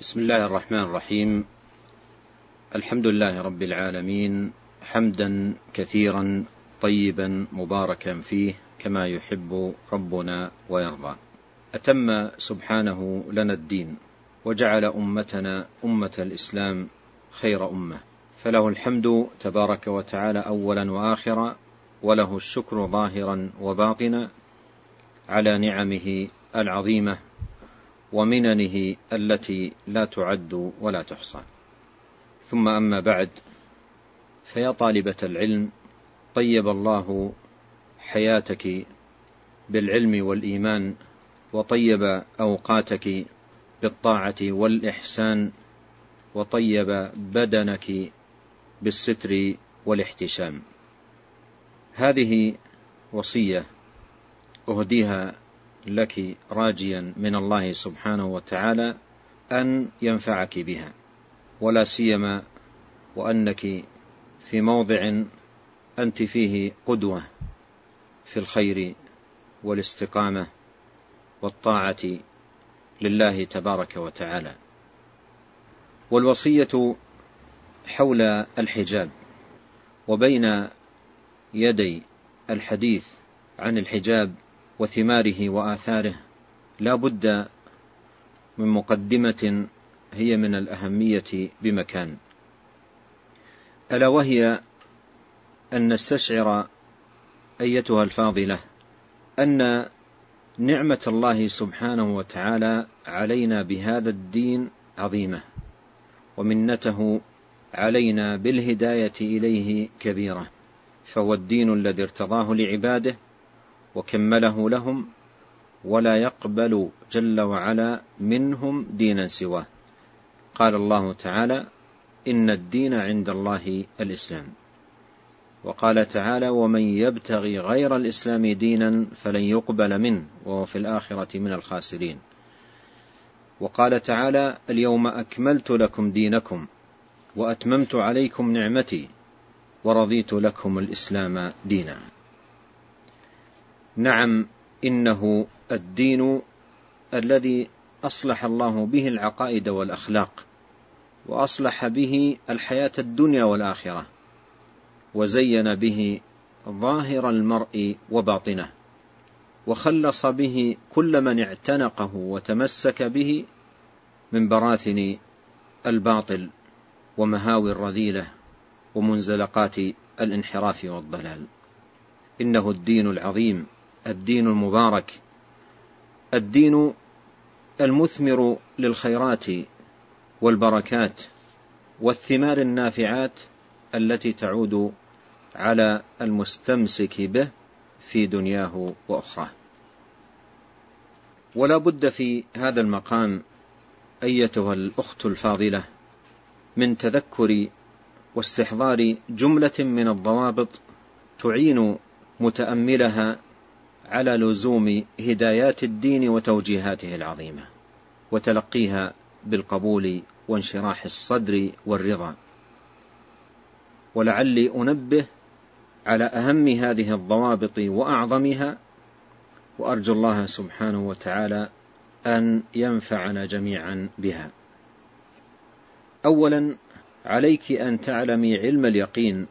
بسم الله الرحمن الرحيم. الحمد لله رب العالمين حمدا كثيرا طيبا مباركا فيه كما يحب ربنا ويرضى. أتم سبحانه لنا الدين وجعل أمتنا أمة الإسلام خير أمة. فله الحمد تبارك وتعالى أولا وآخرا وله الشكر ظاهرا وباطنا على نعمه العظيمة. ومننه التي لا تعد ولا تحصى ثم أما بعد فيا طالبة العلم طيب الله حياتك بالعلم والإيمان وطيب أوقاتك بالطاعة والإحسان وطيب بدنك بالستر والاحتشام. هذه وصية أهديها لك راجيا من الله سبحانه وتعالى أن ينفعك بها ولا سيما وأنك في موضع أنت فيه قدوة في الخير والاستقامة والطاعة لله تبارك وتعالى. والوصية حول الحجاب وبين يدي الحديث عن الحجاب وثماره وآثاره. لا بد من مقدمة هي من الأهمية بمكان. ألا وهي أن نستشعر أيتها الفاضلة أن نعمة الله سبحانه وتعالى علينا بهذا الدين عظيمة ومنته علينا بالهداية إليه كبيرة فهو الدين الذي ارتضاه لعباده وكمله لهم ولا يقبل جل وعلا منهم دينا سواه. قال الله تعالى إن الدين عند الله الإسلام. وقال تعالى ومن يبتغي غير الإسلام دينا فلن يقبل منه وهو في الآخرة من الخاسرين. وقال تعالى اليوم أكملت لكم دينكم وأتممت عليكم نعمتي ورضيت لكم الإسلام دينا. نعم إنه الدين الذي أصلح الله به العقائد والأخلاق وأصلح به الحياة الدنيا والآخرة وزين به ظاهر المرء وباطنه وخلص به كل من اعتنقه وتمسك به من براثن الباطل ومهاوي الرذيلة ومنزلقات الانحراف والضلال. إنه الدين العظيم. الدين المبارك الدين المثمر للخيرات والبركات والثمار النافعات التي تعود على المستمسك به في دنياه وأخراه. ولا بد في هذا المقام أيتها الأخت الفاضلة من تذكر واستحضار جملة من الضوابط تعين متأملها على لزوم هدايات الدين وتوجيهاته العظيمة وتلقيها بالقبول وانشراح الصدر والرضا. ولعلي أنبه على أهم هذه الضوابط وأعظمها وأرجو الله سبحانه وتعالى أن ينفعنا جميعا بها. اولا عليك أن تعلمي علم اليقين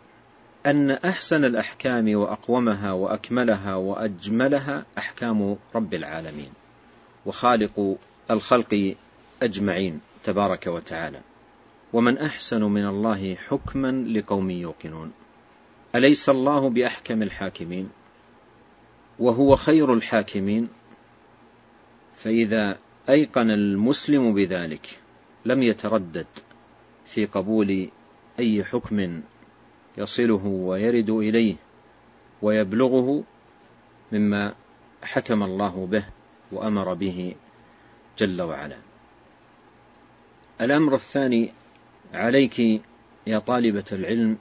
أن أحسن الأحكام وأقومها وأكملها وأجملها أحكام رب العالمين وخالق الخلق أجمعين تبارك وتعالى. ومن أحسن من الله حكما لقوم يوقنون. أليس الله بأحكم الحاكمين؟ وهو خير الحاكمين؟ فإذا أيقن المسلم بذلك لم يتردد في قبول أي حكم يصله ويرد إليه ويبلغه مما حكم الله به وأمر به جل وعلا. الأمر الثاني عليك يا طالبة العلم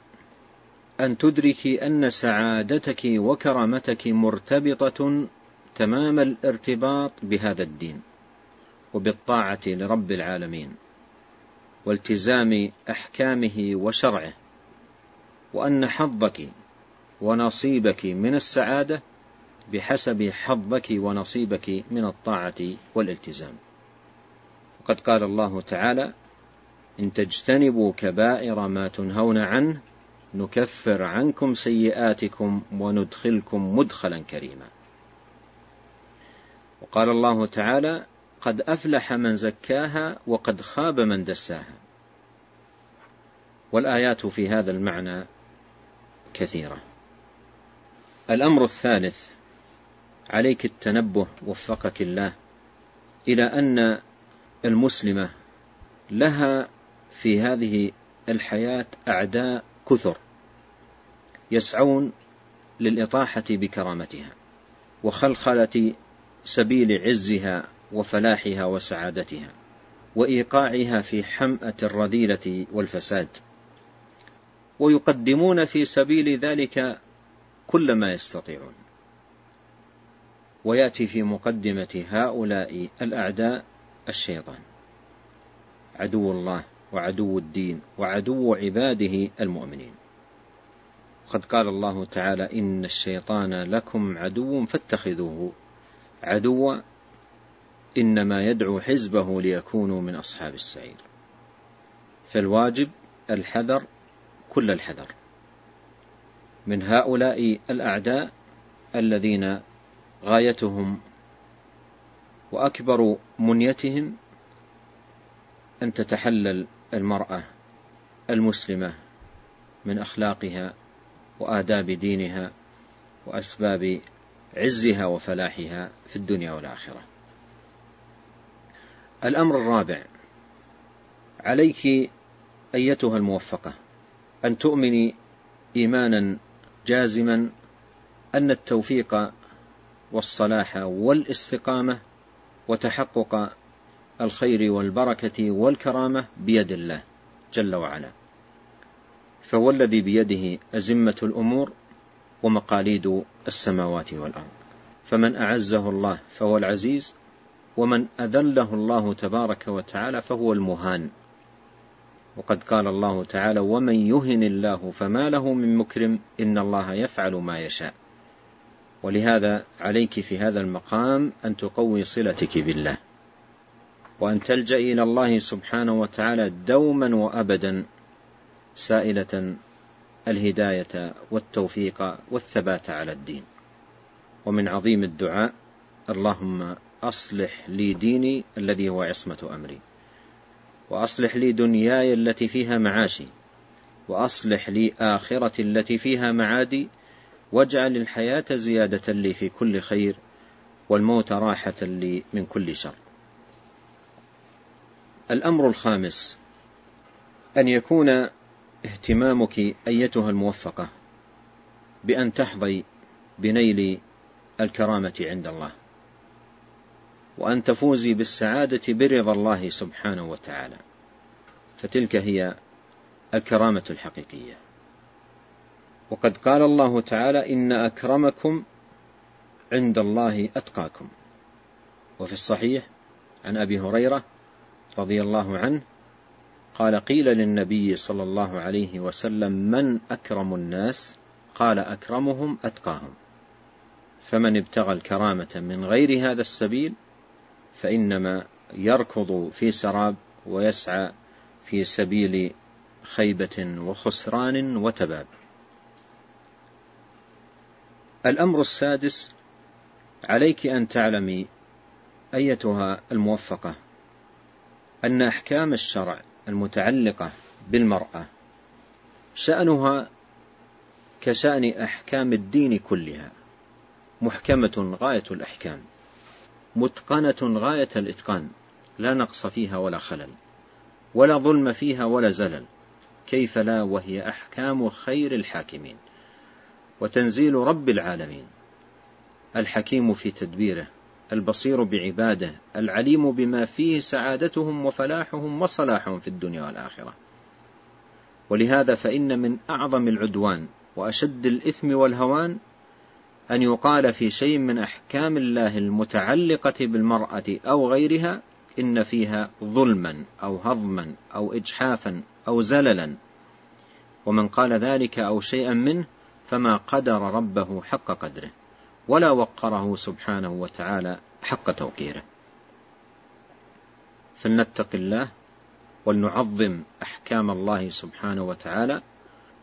أن تدركي أن سعادتك وكرامتك مرتبطة تمام الارتباط بهذا الدين وبالطاعة لرب العالمين والتزام أحكامه وشرعه. وأن حظك ونصيبك من السعادة بحسب حظك ونصيبك من الطاعة والالتزام. وقد قال الله تعالى إن تجتنبوا كبائر ما تنهون عنه نكفر عنكم سيئاتكم وندخلكم مدخلا كريما. وقال الله تعالى قد أفلح من زكاها وقد خاب من دساها. والآيات في هذا المعنى كثيرة. الأمر الثالث عليك التنبه وفقك الله إلى أن المسلمة لها في هذه الحياة أعداء كثر يسعون للإطاحة بكرامتها وخلخلة سبيل عزها وفلاحها وسعادتها وإيقاعها في حمأة الرذيلة والفساد. ويقدمون في سبيل ذلك كل ما يستطيعون. ويأتي في مقدمة هؤلاء الأعداء الشيطان. عدو الله وعدو الدين وعدو عباده المؤمنين. قد قال الله تعالى إن الشيطان لكم عدو فاتخذوه عدوا إنما يدعو حزبه ليكونوا من أصحاب السعير. فالواجب الحذر كل الحذر من هؤلاء الأعداء الذين غايتهم وأكبر منيتهم أن تتحلل المرأة المسلمة من أخلاقها وآداب دينها وأسباب عزها وفلاحها في الدنيا والآخرة. الأمر الرابع عليك أيتها الموفقة أن تؤمني إيمانا جازما أن التوفيق والصلاح والاستقامة وتحقق الخير والبركة والكرامة بيد الله جل وعلا. فهو الذي بيده أزمة الأمور ومقاليد السماوات والأرض. فمن أعزه الله فهو العزيز ومن أذله الله تبارك وتعالى فهو المهان. وقد قال الله تعالى ومن يهن الله فما له من مكرم إن الله يفعل ما يشاء. ولهذا عليك في هذا المقام أن تقوي صلتك بالله. وأن تلجأ إلى الله سبحانه وتعالى دوما وأبدا سائلة الهداية والتوفيق والثبات على الدين. ومن عظيم الدعاء اللهم أصلح لي ديني الذي هو عصمة أمري. وأصلح لي دنياي التي فيها معاشي وأصلح لي آخرتي التي فيها معادي واجعل الحياة زيادة لي في كل خير والموت راحة لي من كل شر. الأمر الخامس أن يكون اهتمامك أيتها الموفقة بأن تحظي بنيل الكرامة عند الله. وأن تفوزي بالسعادة برضا الله سبحانه وتعالى. فتلك هي الكرامة الحقيقية. وقد قال الله تعالى إن أكرمكم عند الله أتقاكم. وفي الصحيح عن أبي هريرة رضي الله عنه قال قيل للنبي صلى الله عليه وسلم من أكرم الناس؟ قال أكرمهم أتقاهم. فمن ابتغى الكرامة من غير هذا السبيل فإنما يركض في سراب ويسعى في سبيل خيبة وخسران وتباب. الأمر السادس عليك أن تعلمي أيتها الموفقة أن أحكام الشرع المتعلقة بالمرأة شأنها كشأن أحكام الدين كلها محكمة غاية الأحكام متقنة غاية الإتقان لا نقص فيها ولا خلل ولا ظلم فيها ولا زلل كيف لا وهي أحكام خير الحاكمين؟ وتنزيل رب العالمين الحكيم في تدبيره البصير بعباده العليم بما فيه سعادتهم وفلاحهم وصلاحهم في الدنيا والآخرة. ولهذا فإن من أعظم العدوان وأشد الإثم والهوان أن يقال في شيء من أحكام الله المتعلقة بالمرأة أو غيرها إن فيها ظلما أو هضما أو إجحافا أو زللا. ومن قال ذلك أو شيئا منه فما قدر ربه حق قدره ولا وقره سبحانه وتعالى حق توقيره. فلنتق الله ولنعظم أحكام الله سبحانه وتعالى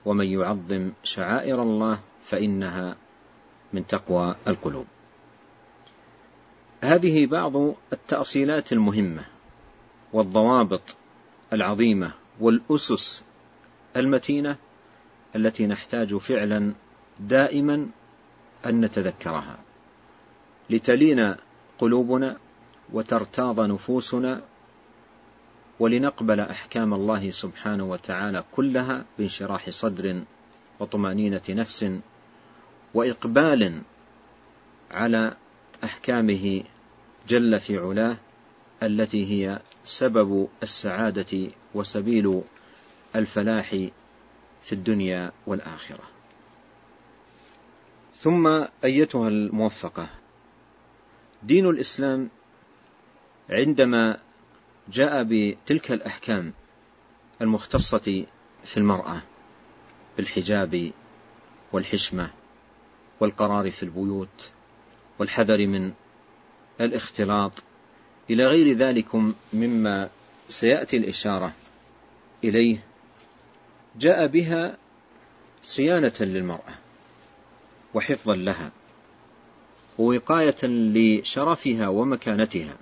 ومن يعظم شعائر الله فإنها من تقوى القلوب. هذه بعض التأصيلات المهمة والضوابط العظيمة والأسس المتينة التي نحتاج فعلا دائما أن نتذكرها. لتلين قلوبنا وترتاض نفوسنا ولنقبل أحكام الله سبحانه وتعالى كلها بانشراح صدر وطمأنينة نفس وإقبال على أحكامه جل في علاه التي هي سبب السعادة وسبيل الفلاح في الدنيا والآخرة. ثم أيتها الموفقة دين الإسلام عندما جاء بتلك الأحكام المختصة في المرأة بالحجاب والحشمة والقرار في البيوت والحذر من الاختلاط. إلى غير ذلك مما سيأتي الإشارة إليه. جاء بها صيانة للمرأة وحفظا لها ووقاية لشرفها ومكانتها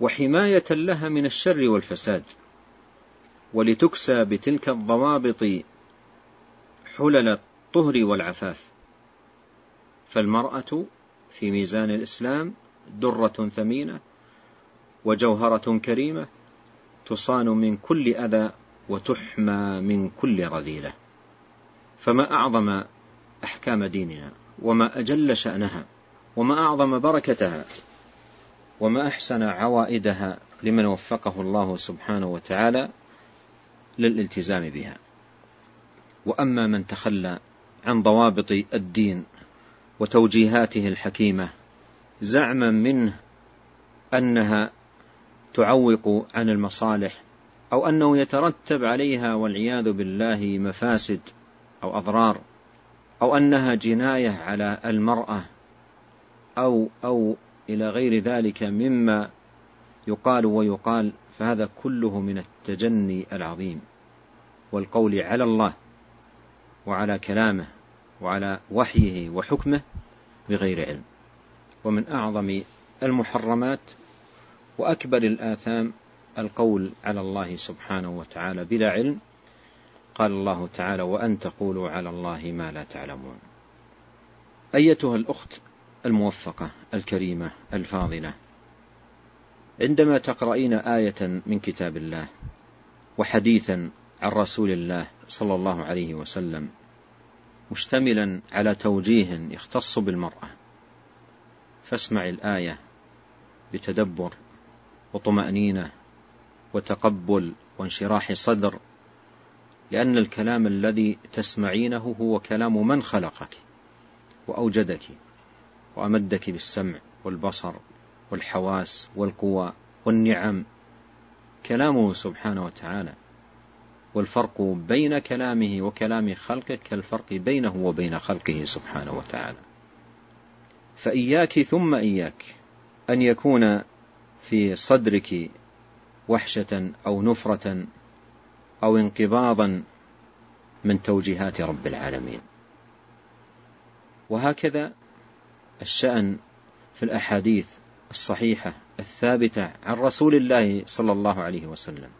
وحماية لها من الشر والفساد ولتكسى بتلك الضوابط حلل الطهر والعفاف. فالمرأة في ميزان الإسلام درة ثمينة وجوهرة كريمة تصان من كل أذى وتحمى من كل رذيلة. فما أعظم أحكام ديننا وما أجل شأنها وما أعظم بركتها وما أحسن عوائدها لمن وفقه الله سبحانه وتعالى للالتزام بها. وأما من تخلى عن ضوابط الدين وتوجيهاته الحكيمة زعما منه أنها تعوق عن المصالح أو أنه يترتب عليها والعياذ بالله مفاسد أو أضرار أو أنها جناية على المرأة أو أو إلى غير ذلك مما يقال ويقال فهذا كله من التجني العظيم والقول على الله وعلى كلامه وعلى وحيه وحكمه بغير علم. ومن أعظم المحرمات وأكبر الآثام القول على الله سبحانه وتعالى بلا علم قال الله تعالى وأن تقولوا على الله ما لا تعلمون أيتها الأخت الموفقة الكريمة الفاضلة عندما تقرأين آية من كتاب الله وحديثا عن رسول الله صلى الله عليه وسلم مشتملا على توجيه يختص بالمرأة. فاسمع الآية بتدبر وطمأنينة وتقبل وانشراح صدر لأن الكلام الذي تسمعينه هو كلام من خلقك وأوجدك وأمدك بالسمع والبصر والحواس والقوى والنعم. كلامه سبحانه وتعالى والفرق بين كلامه وكلام خلقه كالفرق بينه وبين خلقه سبحانه وتعالى. فإياك ثم إياك أن يكون في صدرك وحشة أو نفرة أو انقباضا من توجيهات رب العالمين. وهكذا الشأن في الأحاديث الصحيحة الثابتة عن رسول الله صلى الله عليه وسلم.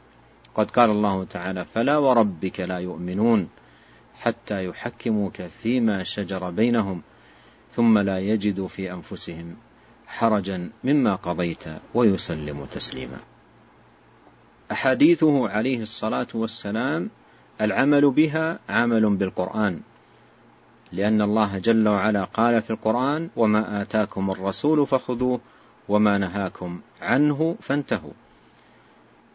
قد قال الله تعالى فلا وربك لا يؤمنون حتى يحكموك فيما شجر بينهم ثم لا يجدوا في أنفسهم حرجا مما قضيت ويسلموا تسليما. أحاديثه عليه الصلاة والسلام العمل بها عمل بالقرآن لأن الله جل وعلا قال في القرآن وما آتاكم الرسول فخذوه وما نهاكم عنه فانتهوا.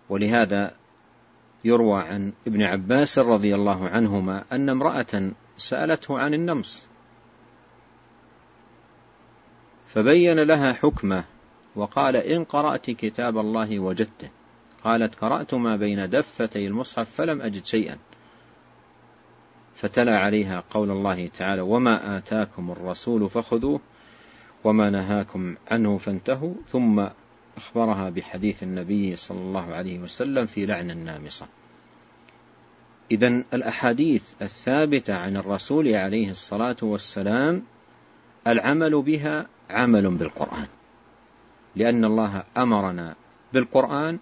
ولهذا يروى عن ابن عباس رضي الله عنهما أن امرأة سألته عن النمص. فبين لها حكمه وقال إن قرأت كتاب الله وجدته. قالت قرأت ما بين دفتي المصحف فلم أجد شيئا. فتلا عليها قول الله تعالى وما آتاكم الرسول فخذوه وما نهاكم عنه فانتهوا. ثم أخبرها بحديث النبي صلى الله عليه وسلم في لعن النامصة. إذا الأحاديث الثابتة عن الرسول عليه الصلاة والسلام العمل بها عمل بالقرآن لأن الله أمرنا بالقرآن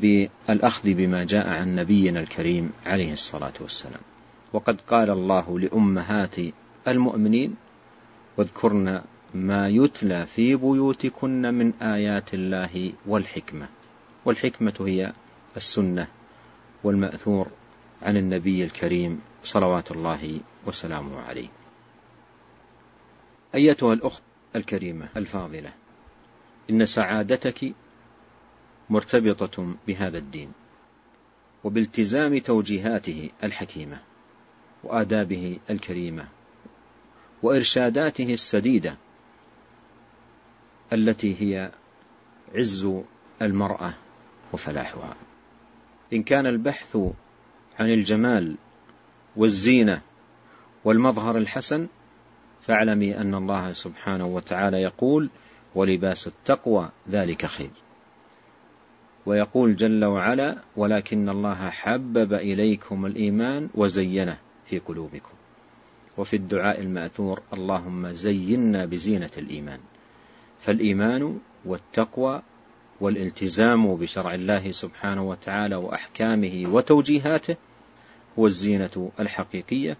بالأخذ بما جاء عن نبينا الكريم عليه الصلاة والسلام. وقد قال الله لأمهات المؤمنين واذكرن ما يتلى في بيوتكن من آيات الله والحكمة. والحكمة هي السنة والمأثور عن النبي الكريم صلوات الله وسلامه عليه. أيتها الأخت الكريمة الفاضلة إن سعادتك مرتبطة بهذا الدين وبالتزام توجيهاته الحكيمة وآدابه الكريمة وإرشاداته السديدة التي هي عز المرأة وفلاحها. إن كان البحث عن الجمال والزينة والمظهر الحسن فاعلمي أن الله سبحانه وتعالى يقول ولباس التقوى ذلك خير ويقول جل وعلا ولكن الله حبب إليكم الإيمان وزينه في قلوبكم وفي الدعاء المأثور اللهم زينا بزينة الإيمان فالإيمان والتقوى والالتزام بشرع الله سبحانه وتعالى وأحكامه وتوجيهاته هو الزينة الحقيقية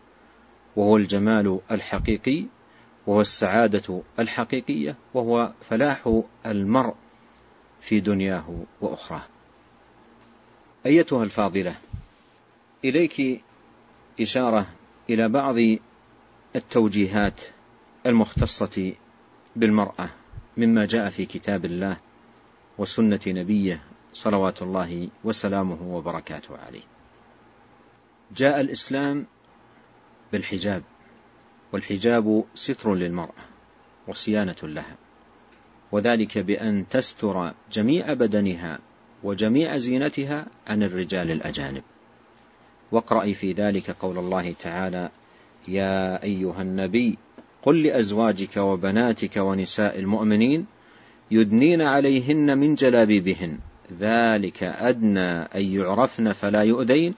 وهو الجمال الحقيقي وهو السعادة الحقيقية وهو فلاح المرء في دنياه وأخراه. أيتها الفاضلة إليك إشارة إلى بعض التوجيهات المختصة بالمرأة. مما جاء في كتاب الله وسنة نبيه صلوات الله وسلامه وبركاته عليه. جاء الإسلام بالحجاب، والحجاب ستر للمرأة وصيانة لها، وذلك بأن تستر جميع بدنها وجميع زينتها عن الرجال الأجانب. واقرأي في ذلك قول الله تعالى: يا أيها النبي قل لأزواجك وبناتك ونساء المؤمنين يدنين عليهن من جلابيبهن. ذلك أدنى أن يعرفن فلا يؤذين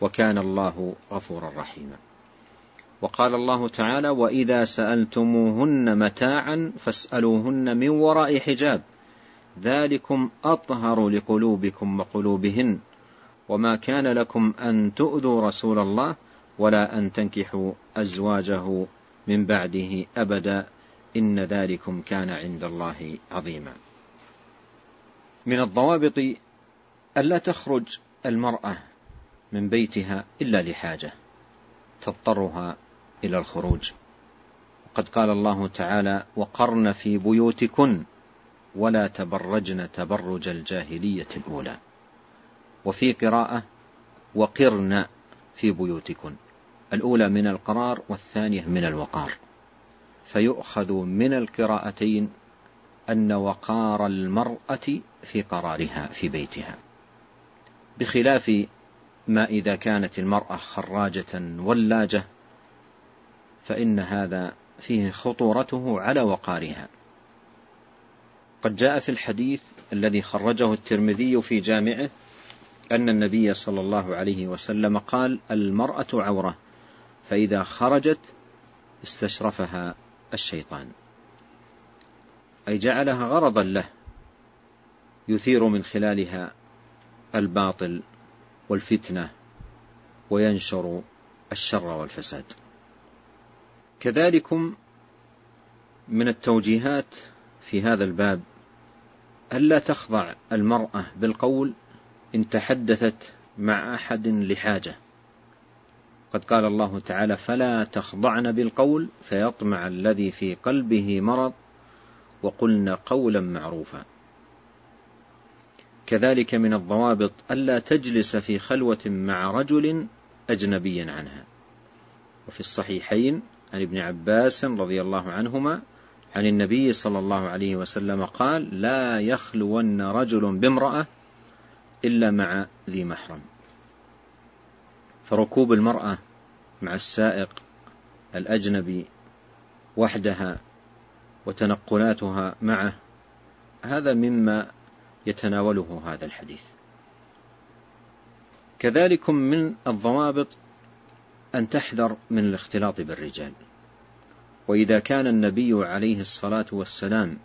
وكان الله غفورا رحيما. وقال الله تعالى وإذا سألتموهن متاعا فاسألوهن من وراء حجاب. ذلكم أطهر لقلوبكم وقلوبهن. وما كان لكم أن تؤذوا رسول الله ولا أن تنكحوا أزواجه من بعده أبدا إن ذلكم كان عند الله عظيما. من الضوابط ألا تخرج المرأة من بيتها إلا لحاجة تضطرها إلى الخروج. وقد قال الله تعالى وقرن في بيوتكن ولا تبرجن تبرج الجاهلية الأولى وفي قراءة وقرن في بيوتكن الأولى من القرار والثانية من الوقار. فيؤخذ من القراءتين أن وقار المرأة في قرارها في بيتها. بخلاف ما إذا كانت المرأة خراجة ولاجة فإن هذا فيه خطورته على وقارها. قد جاء في الحديث الذي خرجه الترمذي في جامعه أن النبي صلى الله عليه وسلم قال المرأة عورة. فإذا خرجت استشرفها الشيطان. أي جعلها غرضا له يثير من خلالها الباطل والفتنة وينشر الشر والفساد. كذلكم من التوجيهات في هذا الباب ألا تخضع المرأة بالقول إن تحدثت مع أحد لحاجة. قد قال الله تعالى فلا تخضعن بالقول فيطمع الذي في قلبه مرض وقلن قولا معروفا. كذلك من الضوابط ألا تجلس في خلوة مع رجل أجنبي عنها. وفي الصحيحين عن ابن عباس رضي الله عنهما عن النبي صلى الله عليه وسلم قال لا يخلون رجل بامرأة إلا مع ذي محرم. فركوب المرأة مع السائق الأجنبي وحدها وتنقلاتها معه هذا مما يتناوله هذا الحديث. كذلك من الضوابط أن تحذر من الاختلاط بالرجال. وإذا كان النبي عليه الصلاة والسلام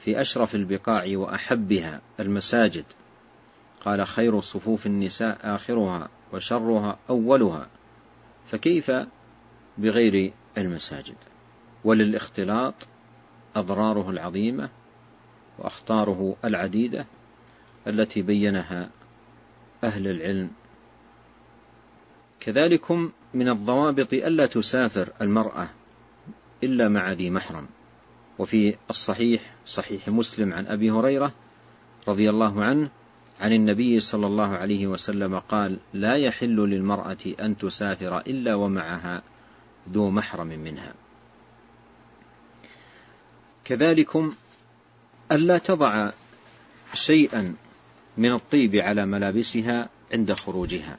في أشرف البقاع وأحبها المساجد قال خير صفوف النساء آخرها وشرها أولها فكيف بغير المساجد؟ وللاختلاط أضراره العظيمة وأخطاره العديدة التي بينها أهل العلم. كذلكم من الضوابط ألا تسافر المرأة إلا مع ذي محرم. وفي الصحيح صحيح مسلم عن أبي هريرة رضي الله عنه عن النبي صلى الله عليه وسلم قال لا يحل للمرأة أن تسافر إلا ومعها ذو محرم منها. كذلكم ألا تضع شيئا من الطيب على ملابسها عند خروجها.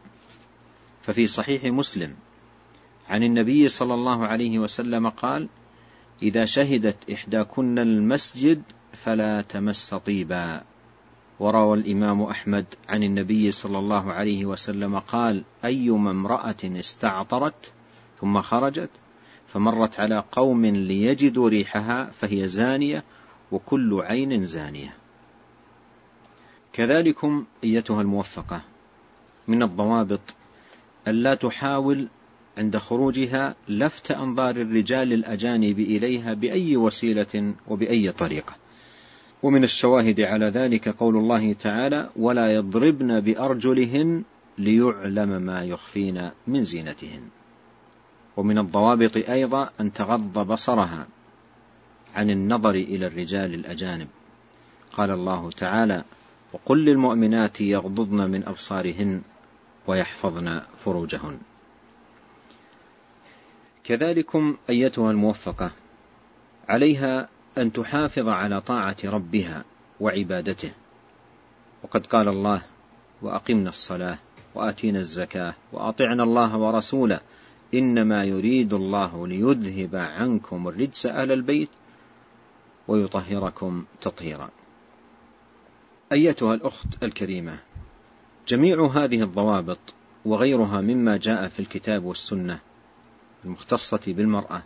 ففي صحيح مسلم عن النبي صلى الله عليه وسلم قال إذا شهدت إحداكن المسجد فلا تمس طيبا. وروى الإمام أحمد عن النبي صلى الله عليه وسلم قال أيما امرأة استعطرت ثم خرجت فمرت على قوم ليجدوا ريحها فهي زانية وكل عين زانية. كذلكم أيتها الموفقة من الضوابط ألا تحاول عند خروجها لفت أنظار الرجال الأجانب إليها بأي وسيلة وبأي طريقة. ومن الشواهد على ذلك قول الله تعالى ولا يضربن بأرجلهن ليعلم ما يخفين من زينتهن. ومن الضوابط أيضا أن تغض بصرها عن النظر إلى الرجال الأجانب. قال الله تعالى وقل للمؤمنات يغضضن من أبصارهن ويحفظن فروجهن. كذلكم أيتها الموفقة عليها أن تحافظ على طاعة ربها وعبادته. وقد قال الله وأقمنا الصلاة وآتينا الزكاة وأطعنا الله ورسوله. إنما يريد الله ليذهب عنكم الرجس أهل البيت ويطهركم تطهيرا. أيتها الأخت الكريمة جميع هذه الضوابط وغيرها مما جاء في الكتاب والسنة المختصة بالمرأة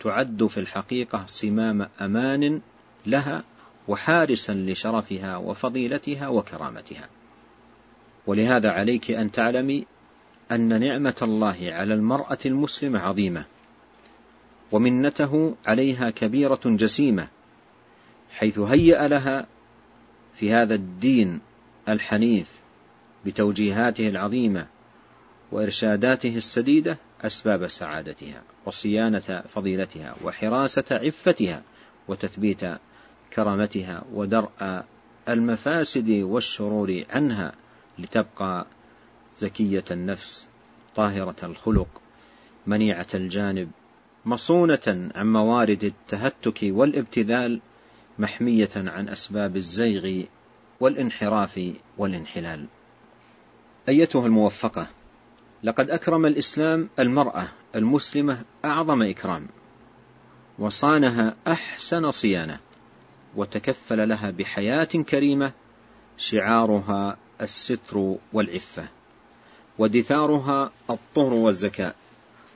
تعد في الحقيقة صمام أمان لها وحارسا لشرفها وفضيلتها وكرامتها. ولهذا عليك أن تعلمي أن نعمة الله على المرأة المسلمة عظيمة ومنته عليها كبيرة جسيمة حيث هيأ لها في هذا الدين الحنيف بتوجيهاته العظيمة وإرشاداته السديدة أسباب سعادتها وصيانة فضيلتها وحراسة عفتها وتثبيت كرامتها ودرء المفاسد والشرور عنها لتبقى زكية النفس طاهرة الخلق منيعة الجانب مصونة عن موارد التهتك والابتذال محمية عن أسباب الزيغ والانحراف والانحلال. أيتها الموفقة لقد أكرم الإسلام المرأة المسلمة أعظم إكرام وصانها أحسن صيانة وتكفل لها بحياة كريمة شعارها الستر والعفة ودثارها الطهر والزكاء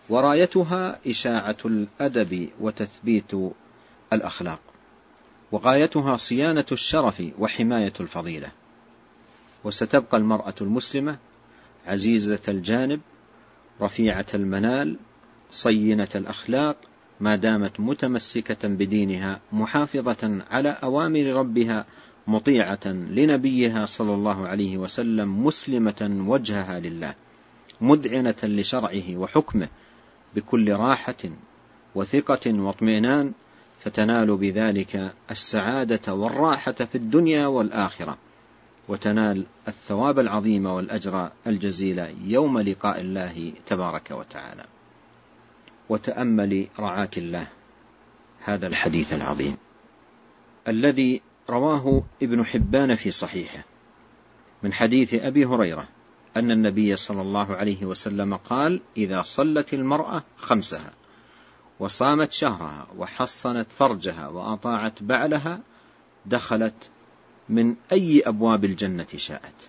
ورايتها إشاعة الأدب وتثبيت الأخلاق وغايتها صيانة الشرف وحماية الفضيلة. وستبقى المرأة المسلمة عزيزة الجانب رفيعة المنال صينة الأخلاق ما دامت متمسكة بدينها محافظة على أوامر ربها مطيعة لنبيها صلى الله عليه وسلم مسلمة وجهها لله مذعنة لشرعه وحكمه بكل راحة وثقة واطمئنان فتنال بذلك السعادة والراحة في الدنيا والآخرة. وتنال الثواب العظيم والأجر الجزيل يوم لقاء الله تبارك وتعالى. وتأمل رعاك الله هذا الحديث العظيم. الذي رواه ابن حبان في صحيحه من حديث أبي هريرة أن النبي صلى الله عليه وسلم قال إذا صلت المرأة خمسها وصامت شهرها وحصنت فرجها وأطاعت بعلها دخلت من أي أبواب الجنة شاءت.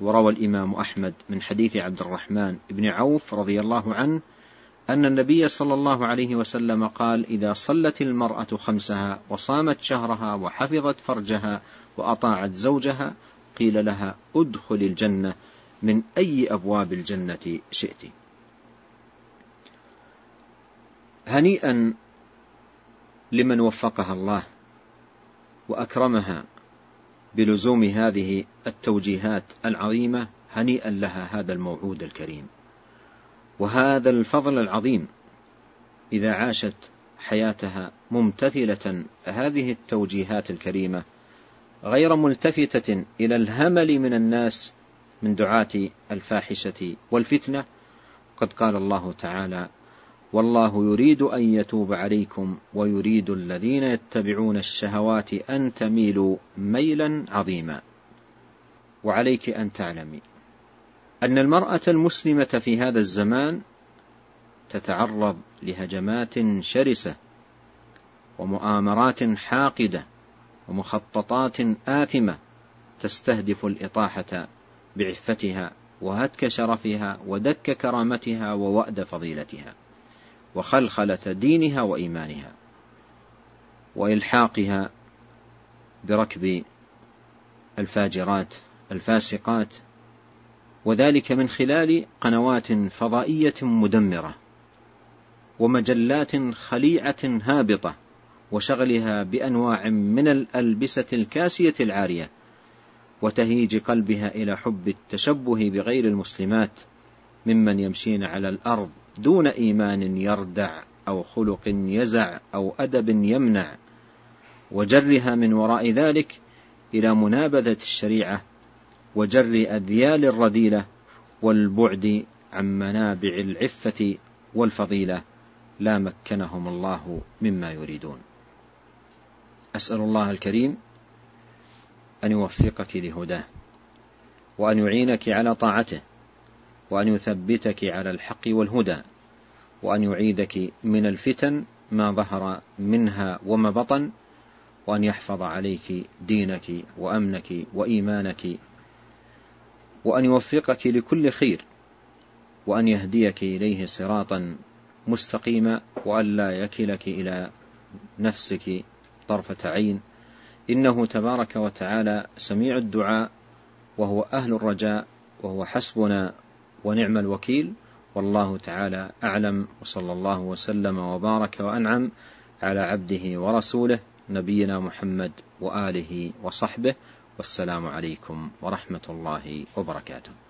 وروى الإمام أحمد من حديث عبد الرحمن بن عوف رضي الله عنه أن النبي صلى الله عليه وسلم قال إذا صلت المرأة خمسها وصامت شهرها وحفظت فرجها وأطاعت زوجها قيل لها أدخل الجنة من أي أبواب الجنة شئت. هنيئا لمن وفقها الله وأكرمها بلزوم هذه التوجيهات العظيمة هنيئا لها هذا الموعود الكريم. وهذا الفضل العظيم إذا عاشت حياتها ممتثلة هذه التوجيهات الكريمة غير ملتفتة إلى الهمل من الناس من دعاة الفاحشة والفتنة قد قال الله تعالى والله يريد أن يتوب عليكم ويريد الذين يتبعون الشهوات أن تميلوا ميلا عظيما. وعليك أن تعلمي أن المرأة المسلمة في هذا الزمان تتعرض لهجمات شرسة ومؤامرات حاقدة ومخططات آثمة تستهدف الإطاحة بعفتها وهتك شرفها ودك كرامتها ووأد فضيلتها. وخلخلة دينها وإيمانها وإلحاقها بركب الفاجرات الفاسقات وذلك من خلال قنوات فضائية مدمرة ومجلات خليعة هابطة وشغلها بأنواع من الألبسة الكاسية العارية وتهيج قلبها إلى حب التشبه بغير المسلمات ممن يمشين على الأرض دون إيمان يردع أو خلق يزع أو أدب يمنع. وجرها من وراء ذلك إلى منابذة الشريعة وجر أذيال الرذيلة والبعد عن منابع العفة والفضيلة. لا مكنهم الله مما يريدون. أسأل الله الكريم أن يوفقك لهداه وأن يعينك على طاعته وأن يثبتك على الحق والهدى وأن يعيدك من الفتن ما ظهر منها وما بطن وأن يحفظ عليك دينك وأمنك وإيمانك وأن يوفقك لكل خير وأن يهديك إليه صراطا مستقيما وألا يكلك إلى نفسك طرفة عين. إنه تبارك وتعالى سميع الدعاء وهو أهل الرجاء وهو حسبنا ونعم الوكيل. والله تعالى أعلم. وصلى الله وسلم وبارك وأنعم على عبده ورسوله نبينا محمد وآله وصحبه. والسلام عليكم ورحمة الله وبركاته.